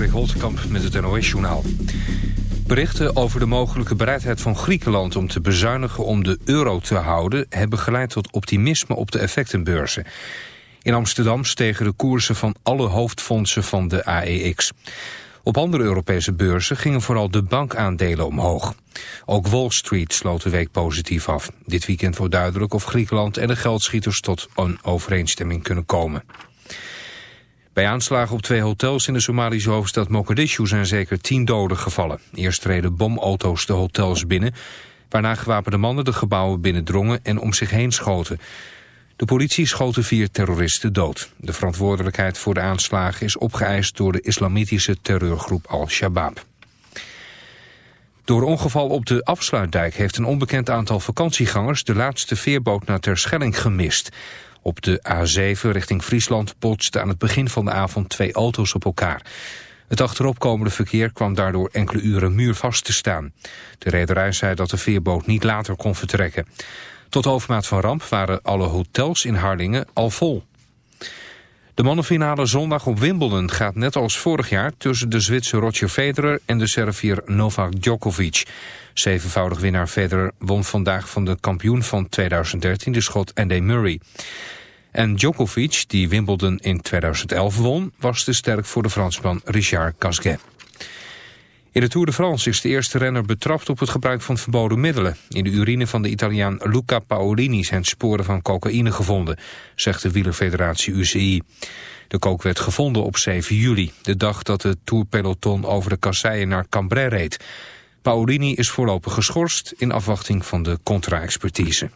Patrick Holtkamp met het NOS-journaal. Berichten over de mogelijke bereidheid van Griekenland om te bezuinigen om de euro te houden... hebben geleid tot optimisme op de effectenbeurzen. In Amsterdam stegen de koersen van alle hoofdfondsen van de AEX. Op andere Europese beurzen gingen vooral de bankaandelen omhoog. Ook Wall Street sloot de week positief af. Dit weekend wordt duidelijk of Griekenland en de geldschieters tot een overeenstemming kunnen komen. Bij aanslagen op twee hotels in de Somalische hoofdstad Mogadishu zijn zeker tien doden gevallen. Eerst reden bomauto's de hotels binnen, waarna gewapende mannen de gebouwen binnendrongen en om zich heen schoten. De politie schoot de vier terroristen dood. De verantwoordelijkheid voor de aanslagen is opgeëist door de islamitische terreurgroep Al-Shabaab. Door ongeval op de afsluitdijk heeft een onbekend aantal vakantiegangers de laatste veerboot naar Terschelling gemist. Op de A7 richting Friesland botsten aan het begin van de avond twee auto's op elkaar. Het achteropkomende verkeer kwam daardoor enkele uren muurvast te staan. De rederij zei dat de veerboot niet later kon vertrekken. Tot overmaat van ramp waren alle hotels in Hardingen al vol. De mannenfinale zondag op Wimbledon gaat net als vorig jaar tussen de Zwitser Roger Federer en de Servier Novak Djokovic. Zevenvoudig winnaar Federer won vandaag van de kampioen van 2013, de schot Andy Murray. En Djokovic, die Wimbledon in 2011 won, was te sterk voor de Fransman Richard Gasquet. In de Tour de France is de eerste renner betrapt op het gebruik van verboden middelen. In de urine van de Italiaan Luca Paolini zijn sporen van cocaïne gevonden, zegt de wielerfederatie UCI. De kook werd gevonden op 7 juli, de dag dat de Tourpeloton over de kasseien naar Cambrai reed. Paolini is voorlopig geschorst in afwachting van de contra-expertise.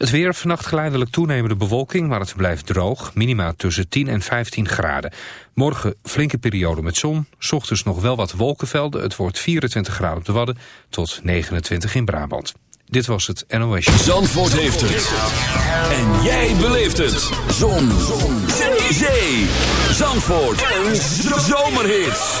Het weer, vannacht geleidelijk toenemende bewolking, maar het blijft droog. Minima tussen 10 en 15 graden. Morgen flinke periode met zon. Ochtends nog wel wat wolkenvelden. Het wordt 24 graden op de Wadden tot 29 in Brabant. Dit was het NOS. Zandvoort heeft het. En jij beleeft het. Zon. zon. Zee. Zee. Zandvoort. Een zomerhit.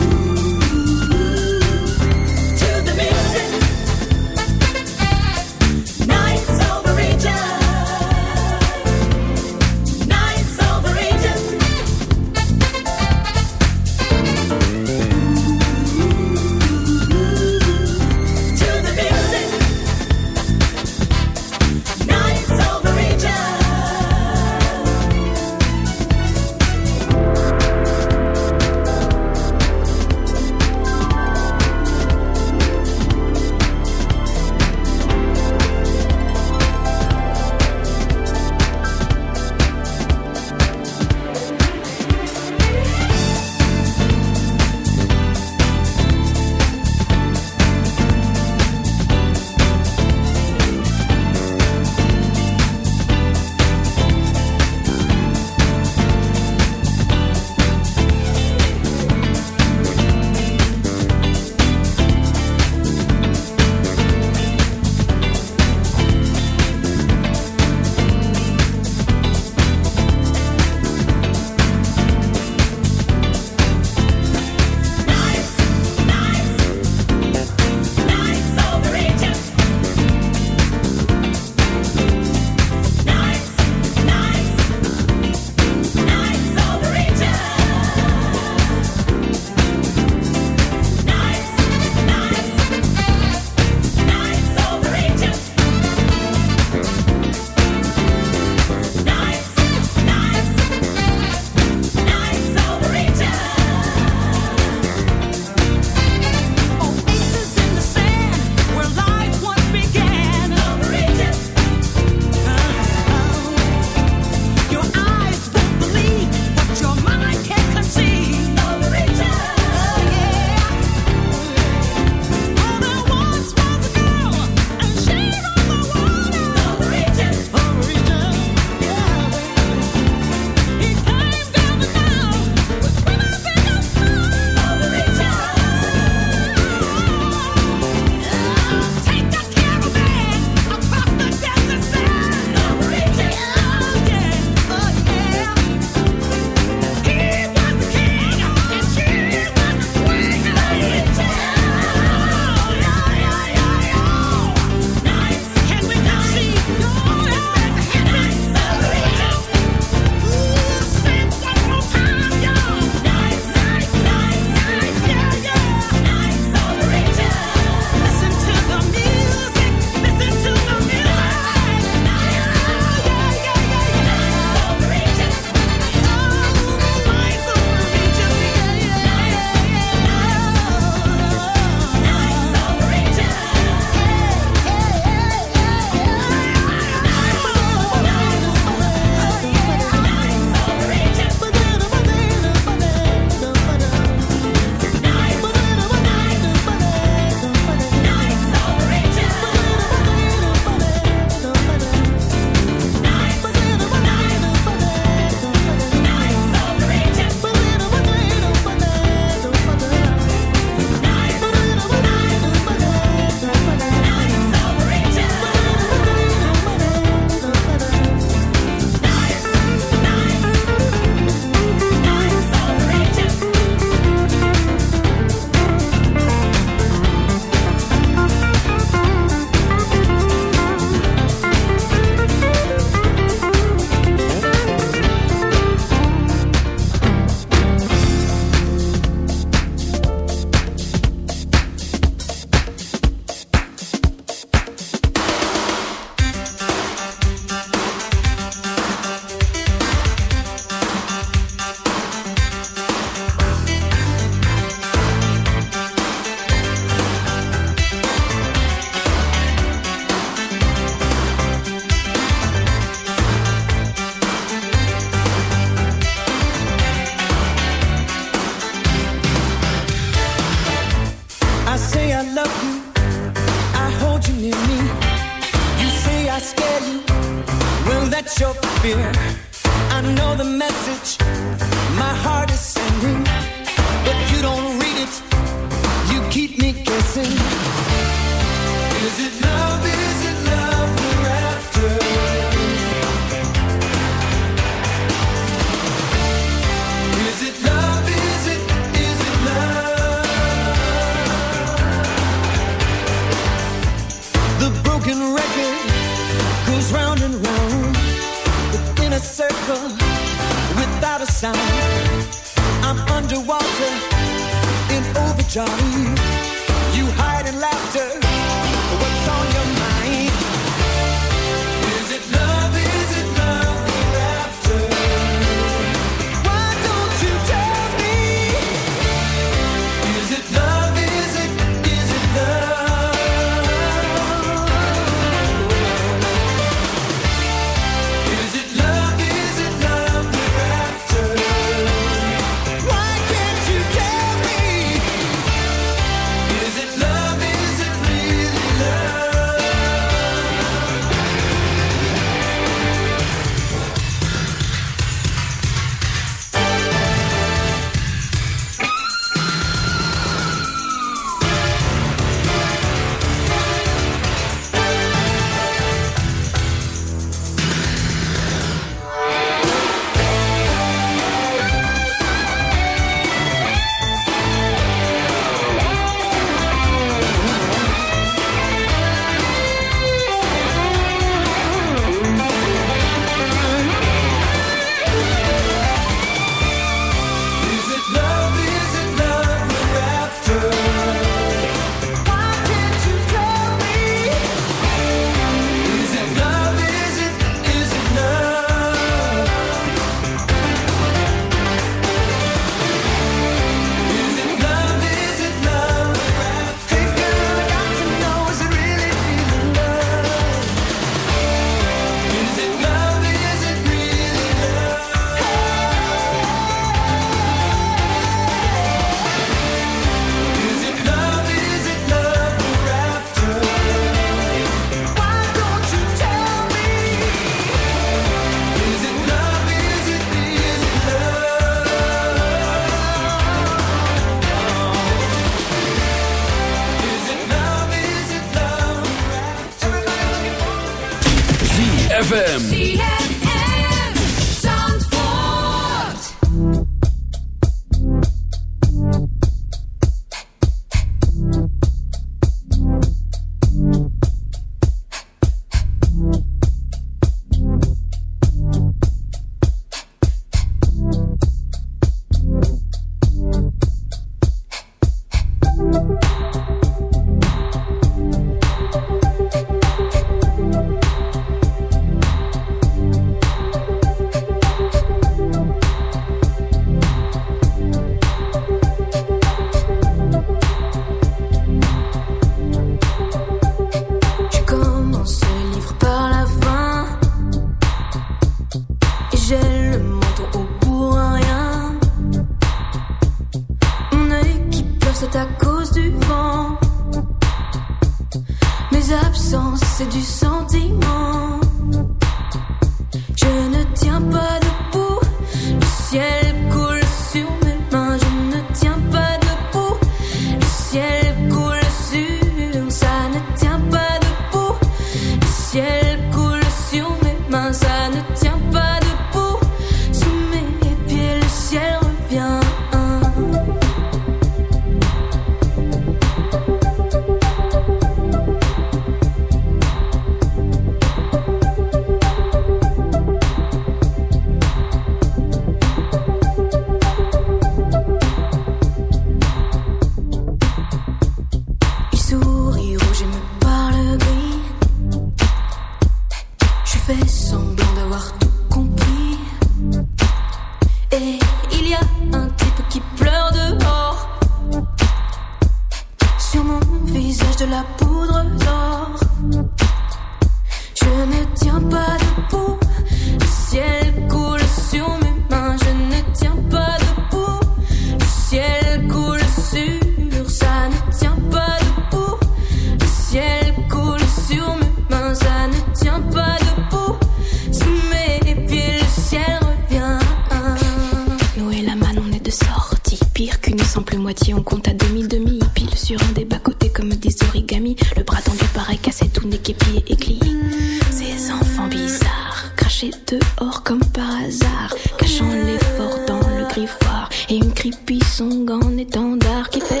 standard qui fait.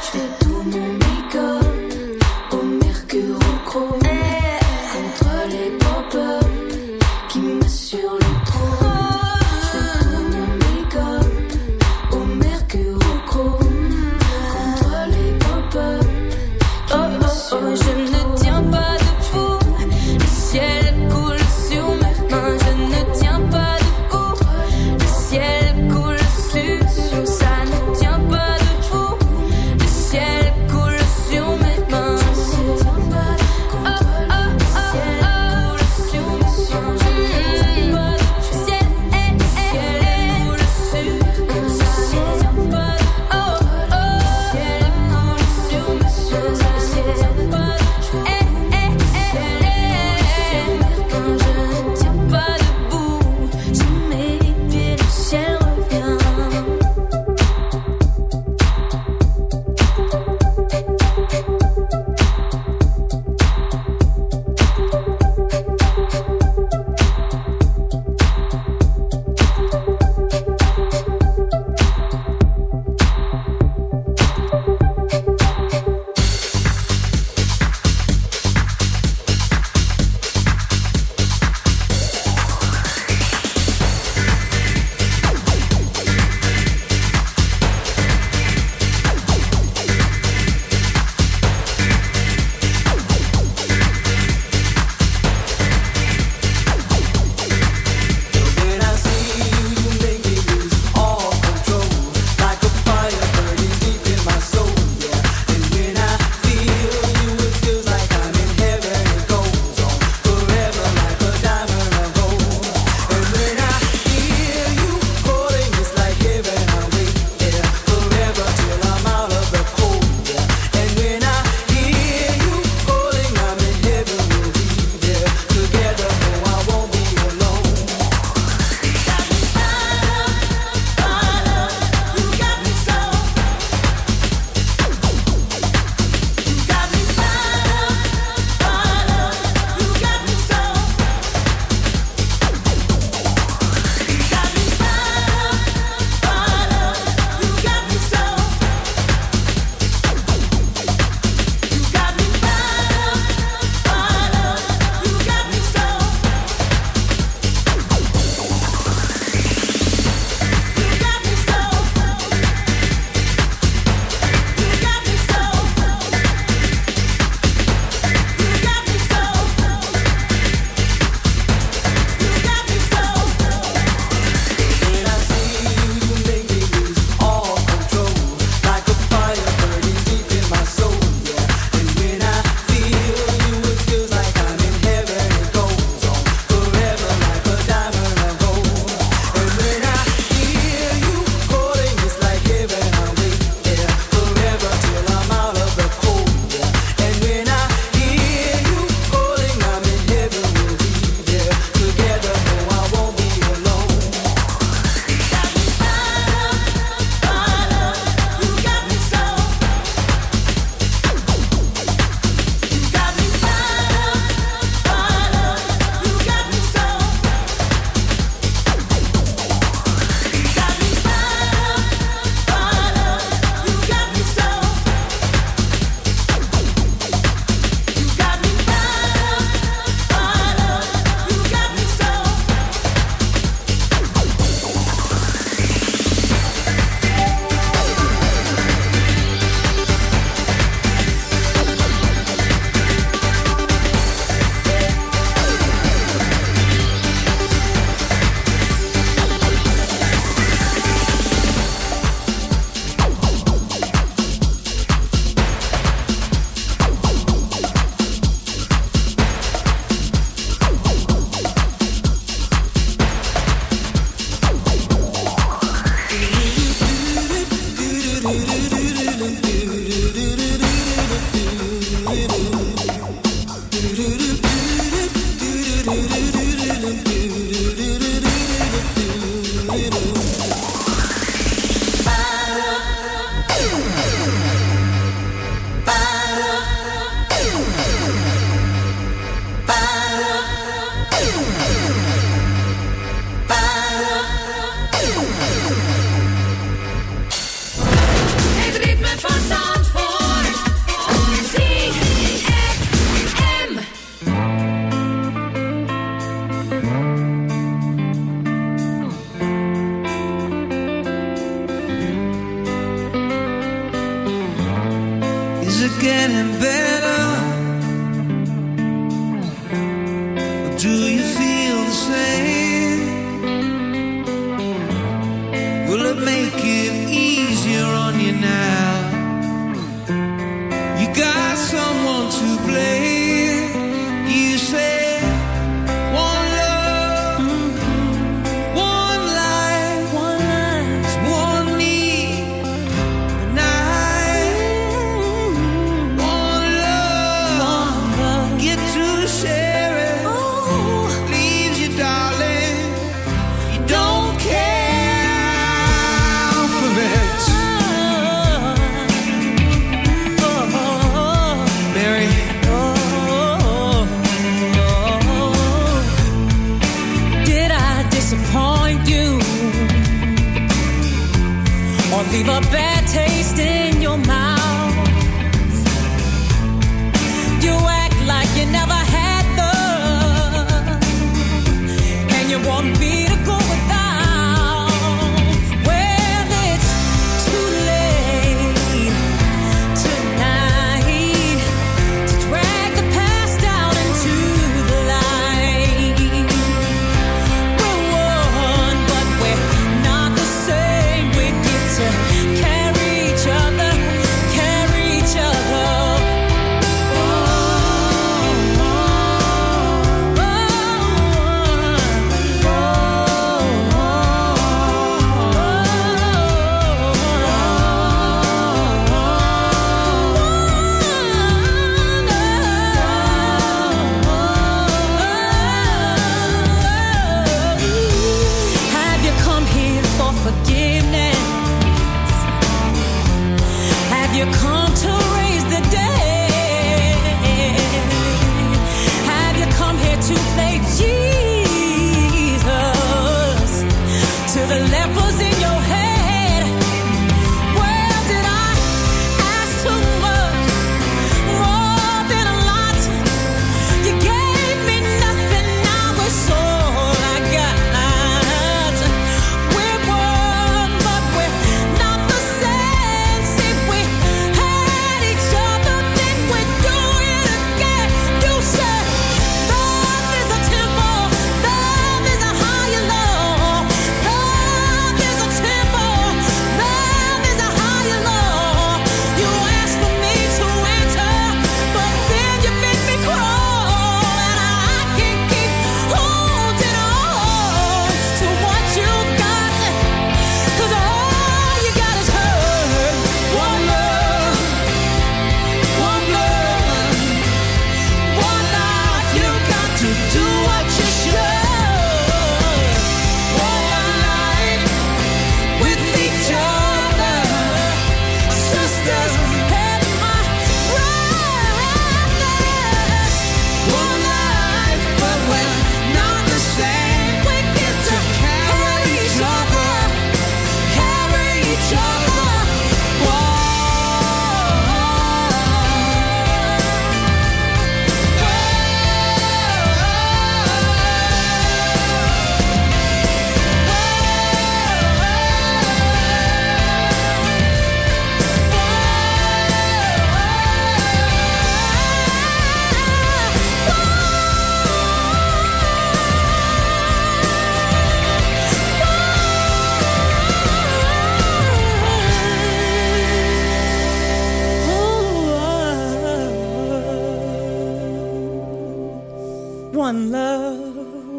Je fais tout mon